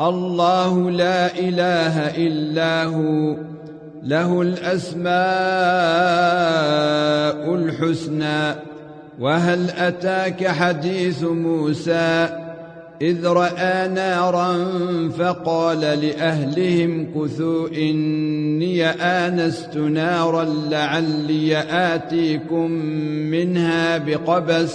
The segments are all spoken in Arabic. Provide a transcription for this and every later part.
الله لا إله إلا هو. له الأسماء الحسنى. وهل أتاك حديث موسى؟ إذ رأى نارا فقال لأهلهم كثوا إني آنست نارا لعلي آتيكم منها بقبس.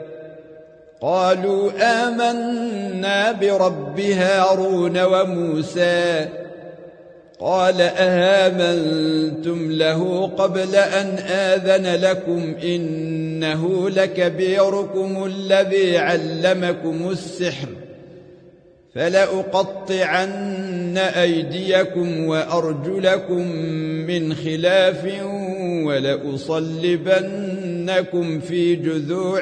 قالوا آمنا برب هارون وموسى. قال أهامنتم له قبل أن آذن لكم إنه لكبيركم الذي علمكم السحر. فلأقطعن أيديكم وأرجلكم من خلاف ولأصلبنكم في جذوع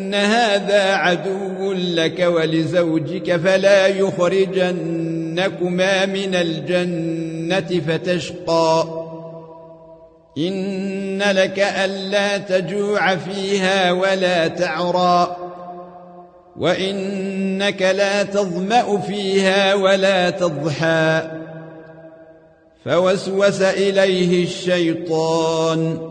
ان هذا عدو لك ولزوجك فلا يخرجن لنخرجنكما من الجنة فتشقى إن لك ألا تجوع فيها ولا تعرى وإنك لا تظمأ فيها ولا تضحى فوسوس إليه الشيطان